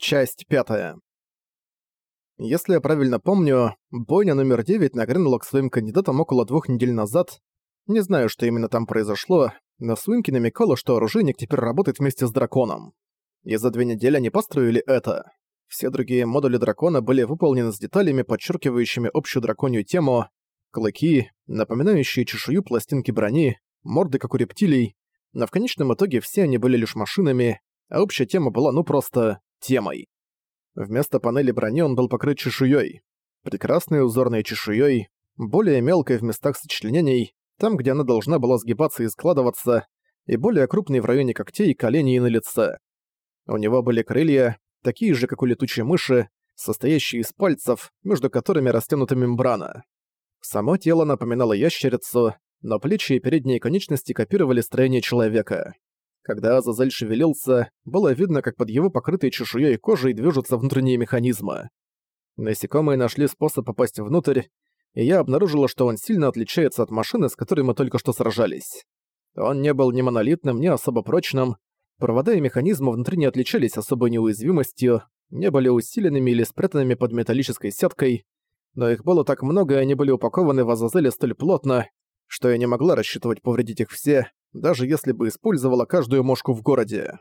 Часть пятая. Если я правильно помню, бойня номер 9 нагрянула к своим кандидатам около двух недель назад. Не знаю, что именно там произошло, но Свинки намекала, что оружейник теперь работает вместе с драконом. И за две недели они построили это. Все другие модули дракона были выполнены с деталями, подчеркивающими общую драконью тему, клыки, напоминающие чешую пластинки брони, морды как у рептилий, но в конечном итоге все они были лишь машинами, а общая тема была ну просто темой. Вместо панели брони он был покрыт чешуей. Прекрасной узорной чешуей, более мелкой в местах сочленений, там, где она должна была сгибаться и складываться, и более крупной в районе когтей, коленей и на лице. У него были крылья, такие же, как у летучей мыши, состоящие из пальцев, между которыми растянута мембрана. Само тело напоминало ящерицу, но плечи и передние конечности копировали строение человека. Когда Азазель шевелился, было видно, как под его покрытой чешуей кожей движутся внутренние механизмы. Насекомые нашли способ попасть внутрь, и я обнаружила, что он сильно отличается от машины, с которой мы только что сражались. Он не был ни монолитным, ни особо прочным, провода и механизмы внутри не отличались особой неуязвимостью, не были усиленными или спрятанными под металлической сеткой, но их было так много, и они были упакованы в Азазеле столь плотно, что я не могла рассчитывать повредить их все, даже если бы использовала каждую мошку в городе.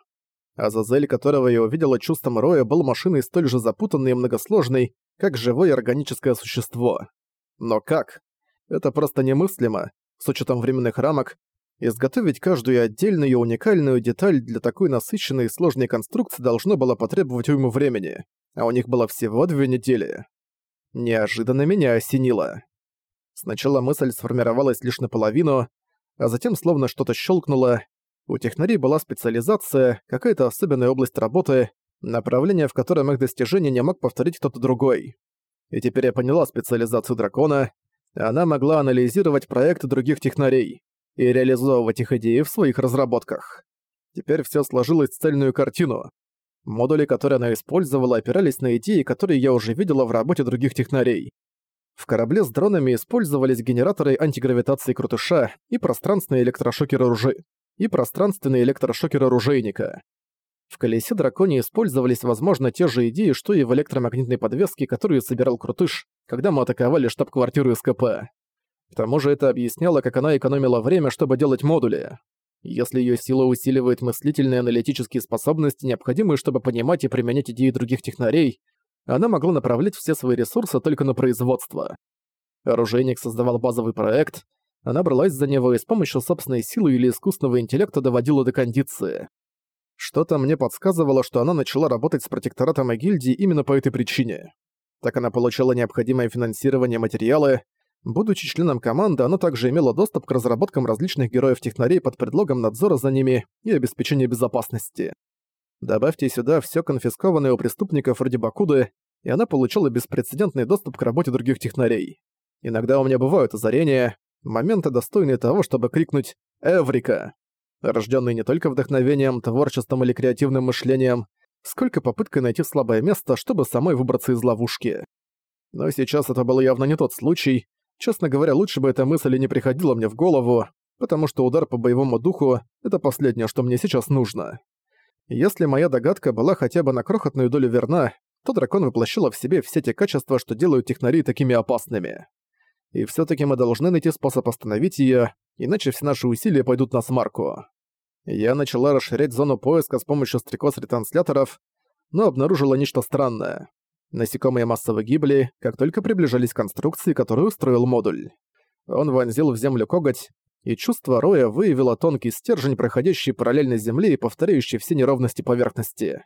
Азазель, которого я увидела чувством Роя, был машиной столь же запутанной и многосложной, как живое органическое существо. Но как? Это просто немыслимо, с учетом временных рамок, изготовить каждую отдельную и уникальную деталь для такой насыщенной и сложной конструкции должно было потребовать уйму времени, а у них было всего две недели. Неожиданно меня осенило. Сначала мысль сформировалась лишь наполовину, а затем словно что-то щелкнуло. У технарей была специализация, какая-то особенная область работы, направление, в котором их достижения не мог повторить кто-то другой. И теперь я поняла специализацию дракона. Она могла анализировать проекты других технарей и реализовывать их идеи в своих разработках. Теперь все сложилось в цельную картину. Модули, которые она использовала, опирались на идеи, которые я уже видела в работе других технарей. В корабле с дронами использовались генераторы антигравитации крутыша и пространственные электрошокеры оружей и пространственные электрошокеры оружейника. В колесе драконе использовались, возможно, те же идеи, что и в электромагнитной подвеске, которую собирал Крутыш, когда мы атаковали штаб-квартиру СКП. К тому же это объясняло, как она экономила время, чтобы делать модули. Если ее сила усиливает мыслительные аналитические способности, необходимые, чтобы понимать и применять идеи других технарей, она могла направлять все свои ресурсы только на производство. Оружейник создавал базовый проект, она бралась за него и с помощью собственной силы или искусственного интеллекта доводила до кондиции. Что-то мне подсказывало, что она начала работать с протекторатом и гильдией именно по этой причине. Так она получала необходимое финансирование материалы. Будучи членом команды, она также имела доступ к разработкам различных героев-технарей под предлогом надзора за ними и обеспечения безопасности. Добавьте сюда все конфискованное у преступников вроде Бакуды, и она получила беспрецедентный доступ к работе других технарей. Иногда у меня бывают озарения, моменты достойные того, чтобы крикнуть «Эврика!», рожденные не только вдохновением, творчеством или креативным мышлением, сколько попыткой найти слабое место, чтобы самой выбраться из ловушки. Но сейчас это был явно не тот случай. Честно говоря, лучше бы эта мысль и не приходила мне в голову, потому что удар по боевому духу — это последнее, что мне сейчас нужно. Если моя догадка была хотя бы на крохотную долю верна, то дракон воплощила в себе все те качества, что делают технари такими опасными. И все таки мы должны найти способ остановить ее, иначе все наши усилия пойдут на смарку. Я начала расширять зону поиска с помощью стрекоз-ретрансляторов, но обнаружила нечто странное. Насекомые массово гибли, как только приближались к конструкции, которую устроил модуль. Он вонзил в землю коготь, и чувство Роя выявило тонкий стержень, проходящий параллельно Земле и повторяющий все неровности поверхности.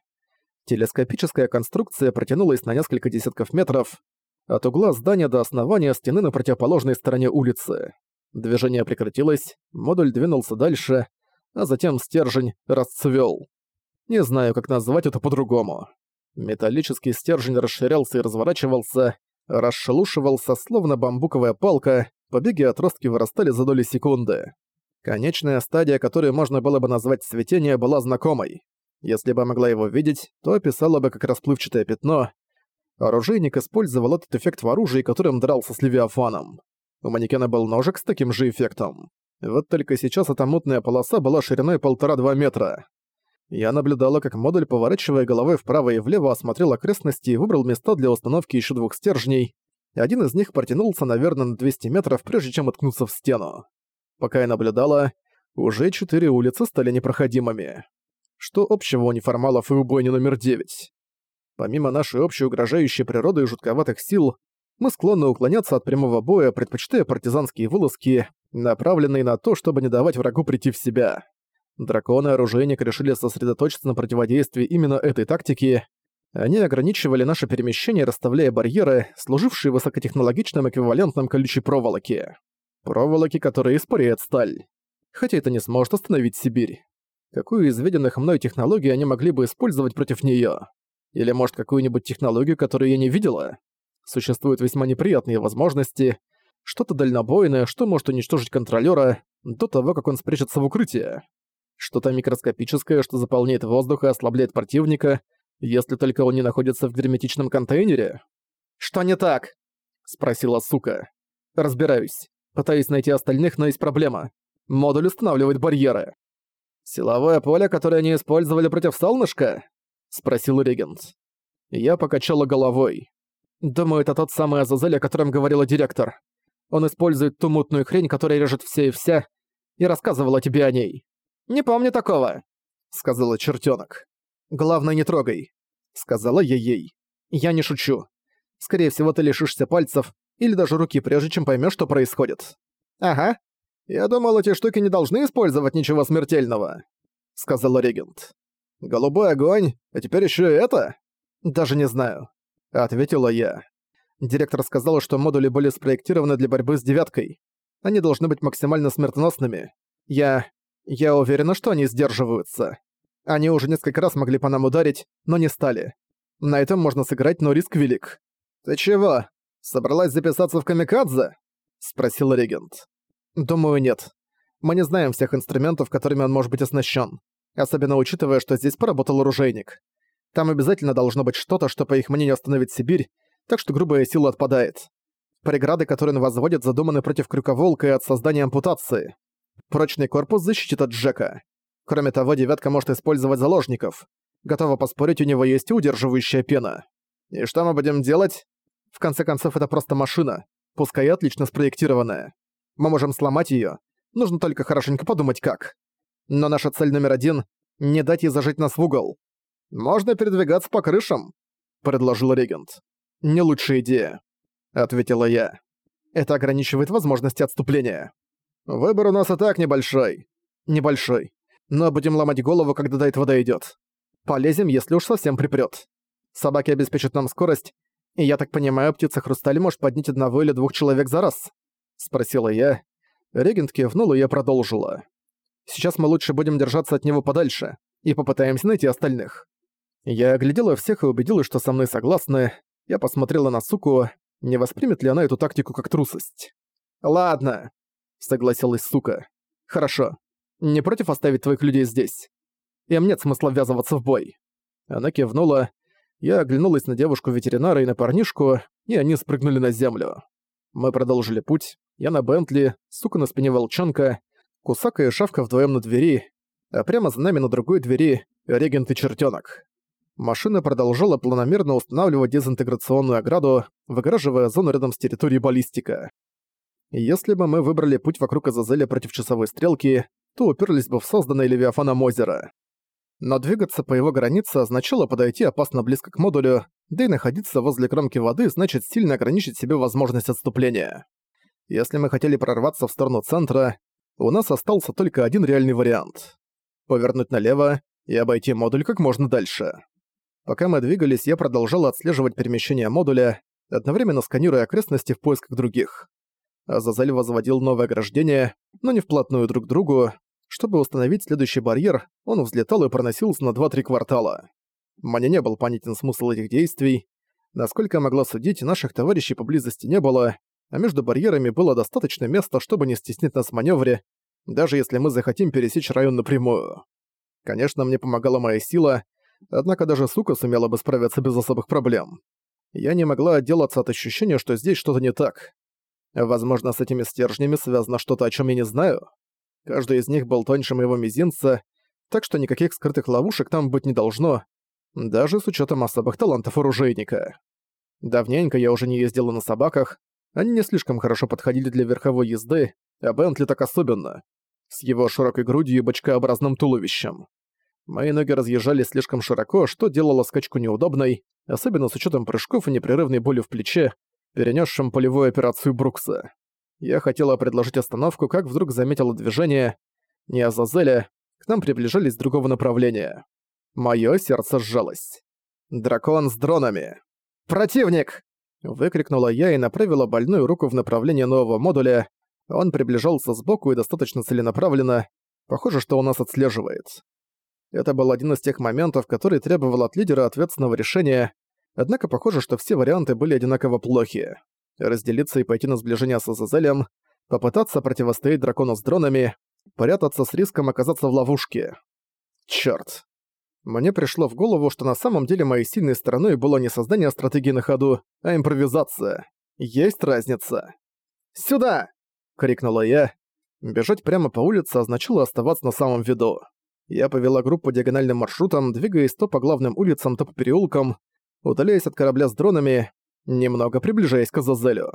Телескопическая конструкция протянулась на несколько десятков метров, от угла здания до основания стены на противоположной стороне улицы. Движение прекратилось, модуль двинулся дальше, а затем стержень расцвел. Не знаю, как назвать это по-другому. Металлический стержень расширялся и разворачивался, расшелушивался, словно бамбуковая палка, побеги отростки вырастали за доли секунды. Конечная стадия, которую можно было бы назвать цветение, была знакомой. Если бы могла его видеть, то описала бы как расплывчатое пятно. Оружейник использовал этот эффект в оружии, которым дрался с Левиафаном. У манекена был ножик с таким же эффектом. Вот только сейчас эта мутная полоса была шириной полтора-два метра. Я наблюдала, как модуль, поворачивая головой вправо и влево, осмотрел окрестности и выбрал места для установки еще двух стержней. Один из них протянулся, наверное, на 200 метров, прежде чем уткнуться в стену. Пока я наблюдала, уже четыре улицы стали непроходимыми. Что общего у неформалов и убойни номер 9? Помимо нашей общей угрожающей природы и жутковатых сил, мы склонны уклоняться от прямого боя, предпочитая партизанские вылазки, направленные на то, чтобы не давать врагу прийти в себя. Драконы и оружейник решили сосредоточиться на противодействии именно этой тактики. Они ограничивали наше перемещение, расставляя барьеры, служившие высокотехнологичным эквивалентом колючей проволоки. Проволоки, которые испаряет сталь. Хотя это не сможет остановить Сибирь. Какую из виденных мной технологий они могли бы использовать против неё? Или, может, какую-нибудь технологию, которую я не видела? Существуют весьма неприятные возможности. Что-то дальнобойное, что может уничтожить контролёра до того, как он спрячется в укрытие. Что-то микроскопическое, что заполняет воздух и ослабляет противника, если только он не находится в герметичном контейнере. «Что не так?» — спросила сука. «Разбираюсь. Пытаюсь найти остальных, но есть проблема. Модуль устанавливает барьеры». «Силовое поле, которое они использовали против солнышка?» — спросил регент. Я покачала головой. Думаю, это тот самый Азазель, о котором говорила директор. Он использует ту мутную хрень, которая режет все и вся, и рассказывала тебе о ней. «Не помню такого», — сказала чертенок. «Главное, не трогай», — сказала я ей. «Я не шучу. Скорее всего, ты лишишься пальцев или даже руки, прежде чем поймешь, что происходит». «Ага. Я думал, эти штуки не должны использовать ничего смертельного», — сказала регент. «Голубой огонь, а теперь еще и это?» «Даже не знаю ответила я. Директор сказала, что модули были спроектированы для борьбы с девяткой. Они должны быть максимально смертоносными. Я... я уверена, что они сдерживаются. Они уже несколько раз могли по нам ударить, но не стали. На этом можно сыграть, но риск велик. «Ты чего, собралась записаться в камикадзе?» — спросил регент. «Думаю, нет. Мы не знаем всех инструментов, которыми он может быть оснащен, особенно учитывая, что здесь поработал оружейник. Там обязательно должно быть что-то, что, по их мнению, остановит Сибирь, так что грубая сила отпадает. Преграды, которые он возводит, задуманы против крюковолка и от создания ампутации. Прочный корпус защитит от Джека. Кроме того, девятка может использовать заложников. Готова поспорить, у него есть удерживающая пена. И что мы будем делать? В конце концов, это просто машина, пускай и отлично спроектированная. Мы можем сломать её, нужно только хорошенько подумать как. Но наша цель номер один — не дать ей зажить нас в угол. «Можно передвигаться по крышам», — предложил регент. «Не лучшая идея», — ответила я. «Это ограничивает возможности отступления. Выбор у нас и так небольшой. Небольшой. Но будем ломать голову, когда до этого дойдет. Полезем, если уж совсем припрёт. Собаки обеспечат нам скорость, и я так понимаю, птица Хрусталь может поднять одного или двух человек за раз?» — спросила я. Регент кивнул, и я продолжила. «Сейчас мы лучше будем держаться от него подальше и попытаемся найти остальных. Я оглядела всех и убедилась, что со мной согласны. Я посмотрела на суку, не воспримет ли она эту тактику как трусость. «Ладно», — согласилась сука. «Хорошо. Не против оставить твоих людей здесь? Им нет смысла ввязываться в бой». Она кивнула. Я оглянулась на девушку-ветеринара и на парнишку, и они спрыгнули на землю. Мы продолжили путь. Я на Бентли, сука на спине волчонка, Кусака и Шавка вдвоем на двери, а прямо за нами на другой двери регент и чертенок. Машина продолжала планомерно устанавливать дезинтеграционную ограду, выгораживая зону рядом с территорией баллистика. Если бы мы выбрали путь вокруг Азазеля против часовой стрелки, то уперлись бы в созданное Левиафаном озеро. Но двигаться по его границе означало подойти опасно близко к модулю, да и находиться возле кромки воды значит сильно ограничить себе возможность отступления. Если мы хотели прорваться в сторону центра, у нас остался только один реальный вариант — повернуть налево и обойти модуль как можно дальше. Пока мы двигались, я продолжал отслеживать перемещение модуля, одновременно сканируя окрестности в поисках других. Азазель возводил новое ограждение, но не вплотную друг к другу. Чтобы установить следующий барьер, он взлетал и проносился на 2-3 квартала. Мне не был понятен смысл этих действий. Насколько я могла судить, наших товарищей поблизости не было, а между барьерами было достаточно места, чтобы не стеснить нас в маневре, даже если мы захотим пересечь район напрямую. Конечно, мне помогала моя сила, однако даже сука сумела бы справиться без особых проблем. Я не могла отделаться от ощущения, что здесь что-то не так. Возможно, с этими стержнями связано что-то, о чем я не знаю. Каждый из них был тоньше моего мизинца, так что никаких скрытых ловушек там быть не должно, даже с учетом особых талантов оружейника. Давненько я уже не ездила на собаках, они не слишком хорошо подходили для верховой езды, а Бентли так особенно, с его широкой грудью и бочкообразным туловищем. Мои ноги разъезжали слишком широко, что делало скачку неудобной, особенно с учетом прыжков и непрерывной боли в плече, перенесшим полевую операцию Брукса. Я хотела предложить остановку, как вдруг заметила движение. Не Азазеля, к нам приближались с другого направления. Моё сердце сжалось. Дракон с дронами. «Противник!» Выкрикнула я и направила больную руку в направлении нового модуля. Он приближался сбоку и достаточно целенаправленно. Похоже, что он нас отслеживает. Это был один из тех моментов, который требовал от лидера ответственного решения, однако похоже, что все варианты были одинаково плохи. Разделиться и пойти на сближение с Азазелем, попытаться противостоять дракону с дронами, прятаться с риском оказаться в ловушке. Чёрт. Мне пришло в голову, что на самом деле моей сильной стороной было не создание стратегии на ходу, а импровизация. Есть разница. «Сюда!» — крикнула я. Бежать прямо по улице означало оставаться на самом виду. Я повела группу диагональным маршрутом, двигаясь то по главным улицам, то по переулкам, удаляясь от корабля с дронами, немного приближаясь к Азазелю.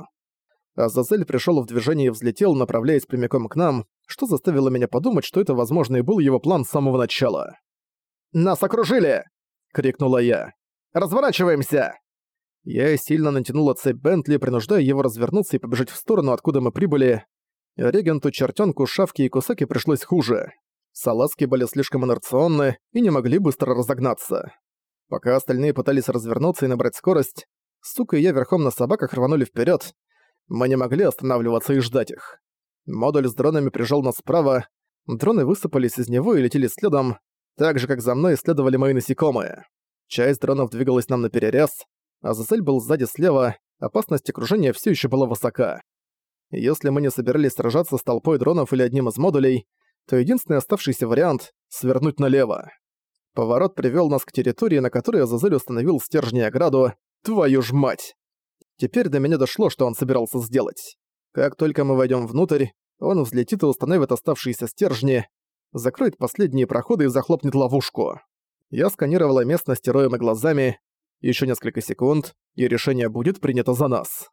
Азазель пришел в движение и взлетел, направляясь прямиком к нам, что заставило меня подумать, что это, возможно, и был его план с самого начала. «Нас окружили!» — крикнула я. «Разворачиваемся!» Я сильно натянула цепь Бентли, принуждая его развернуться и побежать в сторону, откуда мы прибыли. Регенту, чертенку, шавке и кусаке пришлось хуже. Салазки были слишком инерционны и не могли быстро разогнаться. Пока остальные пытались развернуться и набрать скорость, сука и я верхом на собаках рванули вперед. Мы не могли останавливаться и ждать их. Модуль с дронами прижал нас справа, дроны высыпались из него и летели следом, так же, как за мной следовали мои насекомые. Часть дронов двигалась нам на перерез, а Зазель был сзади слева, опасность окружения все еще была высока. Если мы не собирались сражаться с толпой дронов или одним из модулей, то единственный оставшийся вариант — свернуть налево. Поворот привел нас к территории, на которой Азазель установил стержни и ограду. Твою ж мать! Теперь до меня дошло, что он собирался сделать. Как только мы войдем внутрь, он взлетит и установит оставшиеся стержни, закроет последние проходы и захлопнет ловушку. Я сканировала местность роем и глазами. Еще несколько секунд, и решение будет принято за нас.